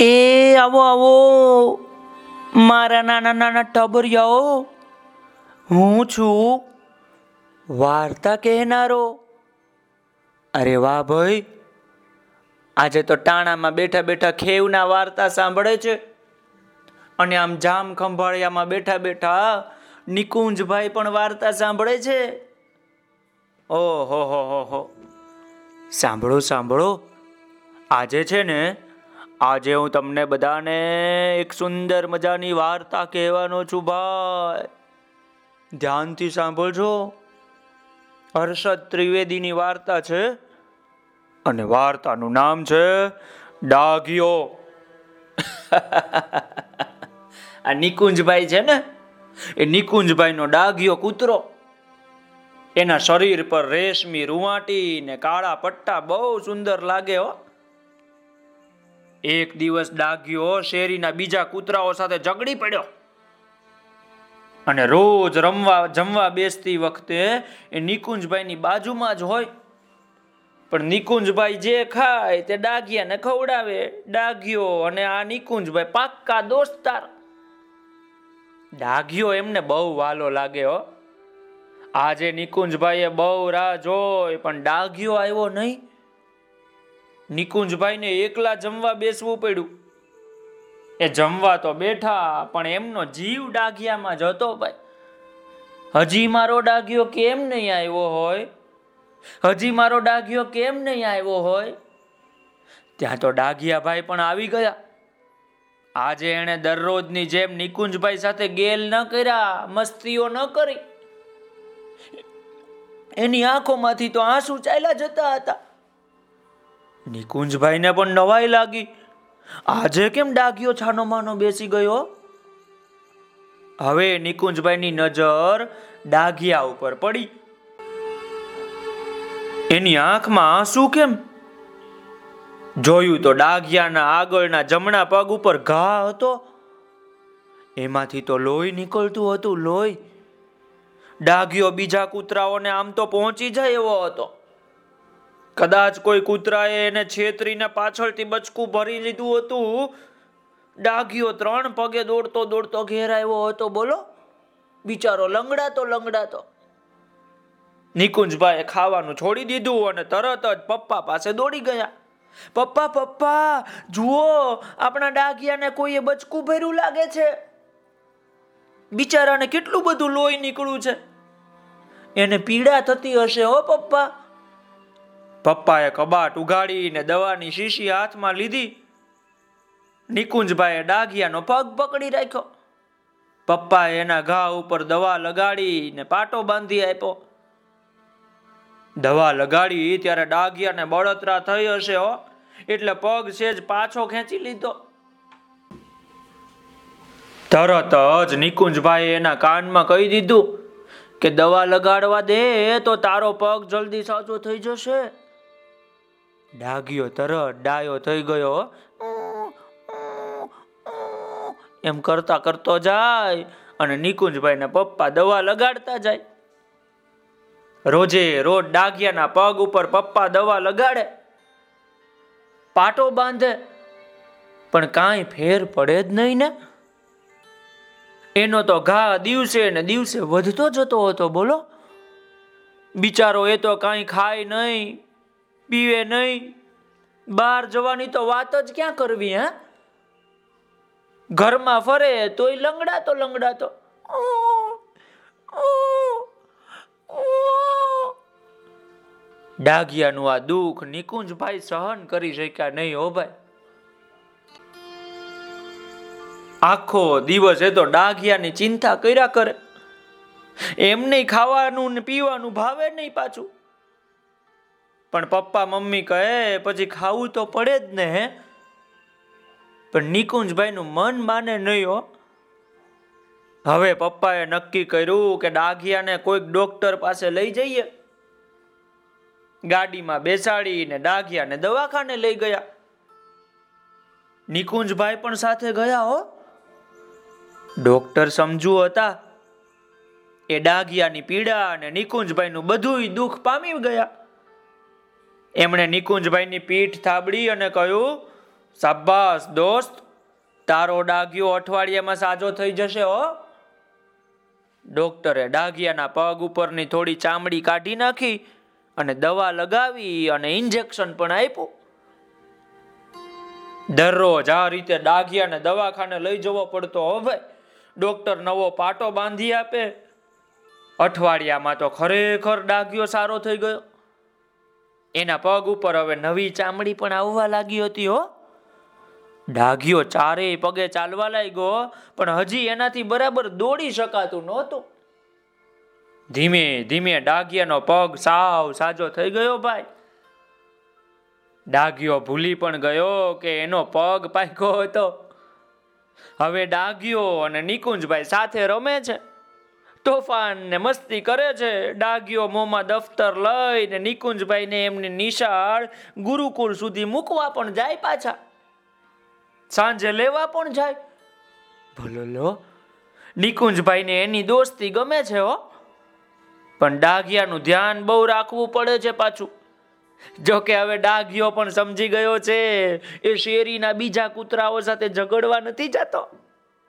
એ આવો આવો. મારા નાના નાના ટબરિયાઓ હું છું વાર્તા કહેનારો. અરે વાહ ભાઈ, આજે તો ટાણામાં બેઠા બેઠા ખેવના વાર્તા સાંભળે છે. અને આમ જામ ખંભાળિયામાં બેઠા બેઠા નિકુંજભાઈ પણ વાર્તા સાંભળે છે. ઓહો, હો હો હો. સાંભળો સાંભળો. આજે છે ને આજે હું તમને બધાને એક સુંદર મજાની વાર્તા કહેવાનો છું ભાઈ. ધ્યાનથી સાંભળજો. હર્ષદ ત્રિવેદીની વાર્તા છે અને વાર્તાનું નામ છે ડાઘિયો. આ નિકુંજભાઈ છે ને, એ નિકુંજભાઈનો ડાઘિયો કૂતરો. એના શરીર પર રેશમી રૂવાટી ને કાળા પટ્ટા બહુ સુંદર લાગે હો. એક દિવસ ડાઘ્યો શેરીના બીજા કૂતરાઓ સાથે ઝઘડી પડ્યો. અને રોજ રમવા, જમવા બેસતી વખતે એ નિકુંજભાઈની બાજુમાં જ હોય. પણ નિકુંજભાઈ જે ખાય તે ડાઘિયાને ખવડાવે. ડાઘ્યો અને આ નિકુંજભાઈ પાક્કા દોસ્તાર. ડાઘ્યો એમને બહુ વાલો લાગે હો. આજે નિકુંજભાઈએ બહુ રાહ જોઈ, પણ ડાઘ્યો આવ્યો નહીં. નિકુંજભાઈને એકલા જમવા બેસવું પડ્યું. એ જમવા તો બેઠા, પણ એમનો જીવ ડાઘિયામાં જતો ભાઈ. હજી મારો ડાઘિયો કેમ નહીં આવ્યો હોય? હજી મારો ડાઘિયો કેમ નહીં આવ્યો હોય? ત્યાં તો ડાઘિયાભાઈ પણ આવી ગયા. આજે એણે દરરોજની જેમ નિકુંજભાઈ સાથે ગેલ ન કર્યા, મસ્તીઓ ન કરી. એની આંખોમાંથી તો આંસુ ચાલ્યા જતા હતા. નિકુંજભાઈને પણ નવાઈ લાગી. આજે કેમ ડાઘિયો છાનો માનો બેસી ગયો? હવે નિકુંજભાઈની નજર ડાઘિયા ઉપર પડી. એની આંખમાં આંસુ કેમ? જોયું તો ડાઘિયાના આગળના જમણા પગ ઉપર ઘા હતો. એમાંથી તો લોહી નીકળતું હતું, લોહી. ડાઘિયો બીજા કૂતરાઓને આમ તો પહોંચી જાય એવો હતો. કદાચ કોઈ કૂતરાએ એને છેતરીને પાછળથી બચકું ભરી લીધું હતું. ડાઘિયો ત્રણ પગે દોડતો દોડતો ઘેર આવ્યો હતો. બોલો, બિચારો લંગડાતો લંગડાતો. નિકુંજભાઈએ ખાવાનું છોડી દીધું અને તરત જ પપ્પા પાસે દોડી ગયા. પપ્પા પપ્પા, જુઓ, આપણા ડાઘિયાને કોઈએ બચકું ભર્યું લાગે છે. બિચારાને કેટલું બધું લોહી નીકળ્યું છે. એને પીડા થતી હશે હો પપ્પા. પપ્પાએ કબાટ ઉગાડીને દવાની શીશી હાથમાં લીધી. નિકુંજભાઈએ ડાઘિયાનો પગ પકડી રાખ્યો. પપ્પાએ એના ઘા ઉપર દવા લગાડીને પાટો બાંધી આપ્યો. દવા લગાડી ત્યારે ડાઘિયાને બળતરા થઈ હશે હો, એટલે પગ સેજ પાછો ખેંચી લીધો. તરત જ નિકુંજભાઈ એના કાનમાં કહી દીધું કે દવા લગાડવા દે તો તારો પગ જલ્દી સાચો થઈ જશે. ડાગ્યો તરત ડાયો થઈ ગયો. એમ કરતા કરતો જાય અને નિકુંજભાઈ ના પપ્પા દવા લગાડતા જાય. રોજે રોજ ડાઘિયાના પગ ઉપર પપ્પા દવા લગાડે. પાટો બાંધે. પણ કાંઈ ફેર પડે જ નહીં ને. એનો તો ઘા દિવસે ને દિવસે વધતો જતો હતો, બોલો. બિચારો એ તો કાંઈ ખાય નહીં. પીવે નહીં. બહાર જવાની તો વાત જ ક્યાં કરવી, હે? ઘરમાં ફરે તોય લંગડાતો લંગડાતો. ડાઘિયાનું આ દુઃખ નિકુંજભાઈ સહન કરી શક્યા નહીં, હો ભાઈ. આખો દિવસ એ તો ડાઘિયાની ચિંતા કર્યા કરે. એમ નહીં ખાવાનું ને પીવાનું ભાવે નહીં પાછું. પણ પપ્પા મમ્મી કહે, પછી ખાવું તો પડે જ ને, હે? પણ નિકુંજભાઈ નું મન માને નહીં, હો. હવે પપ્પાએ નક્કી કર્યું કે ડાઘિયાને કોઈક ડોક્ટર પાસે લઈ જઈએ. ગાડીમાં બેસાડીને ડાઘિયાને દવાખાને લઈ ગયા. નિકુંજભાઈ પણ સાથે ગયા, હો. ડોક્ટર સમજુ હતા. એ ડાઘિયાની પીડા અને નિકુંજભાઈનું બધુંય દુઃખ પામી ગયા. એમણે નિકુંજભાઈની પીઠ થાબડી અને કહ્યું સાબ્બાસ દોસ્ત, તારો ડાઘિયો અઠવાડિયામાં સાજો થઈ જશે હો. ડોક્ટરે ડાઘિયાના પગ ઉપરની થોડી ચામડી કાઢી નાખી અને દવા લગાવી અને ઇન્જેક્શન પણ આપ્યું. દરરોજ આ રીતે ડાઘિયાને દવાખાને લઈ જવો પડતો હવે. ડોક્ટર નવો પાટો બાંધી આપે. અઠવાડિયામાં તો ખરેખર ડાઘિયો સારો થઈ ગયો. એના પગ ઉપર હવે નવી ચામડી પણ આવવા લાગી હતી, હો. ડાઘિયો ચારેય પગે ચાલવા લાગ્યો, પણ હજી એનાથી બરાબર દોડી શકાતું નહોતું. ધીમે ધીમે ડાઘિયાનો પગ સાવ સાજો થઈ ગયો ભાઈ. ડાઘિયો ભૂલી પણ ગયો કે એનો પગ પાક્યો હતો. હવે ડાઘિયો અને નિકુંજભાઈ સાથે રમે છે. તોફાન ને મસ્તી કરે છે. ડાઘિયો મોંમાં દફતર લઈને નિકુંજભાઈને એમની નિશાળ ગુરુકુળ સુધી મૂકવા પણ જાય પાછા. સાંજે લેવા પણ જાય. ભલો લો, નિકુંજભાઈને એની દોસ્તી ગમે છે હો. પણ ડાઘિયાનું ધ્યાન બહુ રાખવું પડે છે પાછું. જોકે હવે ડાઘિયો પણ સમજી ગયો છે, એ શેરીના બીજા કૂતરાઓ સાથે ઝઘડવા નથી જતો.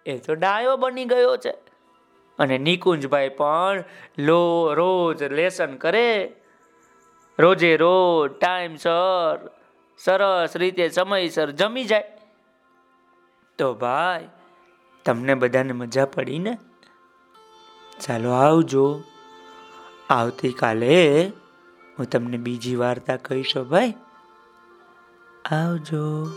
એ તો ડાયો બની ગયો છે. અને નિકુંજભાઈ પણ લો રોજ લેસન કરે. રોજે રોજ ટાઈમસર સરસ રીતે સમયસર જમી જાય. તો ભાઈ, તમને બધાને મજા પડી ને? ચાલો આવજો. આવતીકાલે હું તમને બીજી વાર્તા કહીશો ભાઈ. આવજો.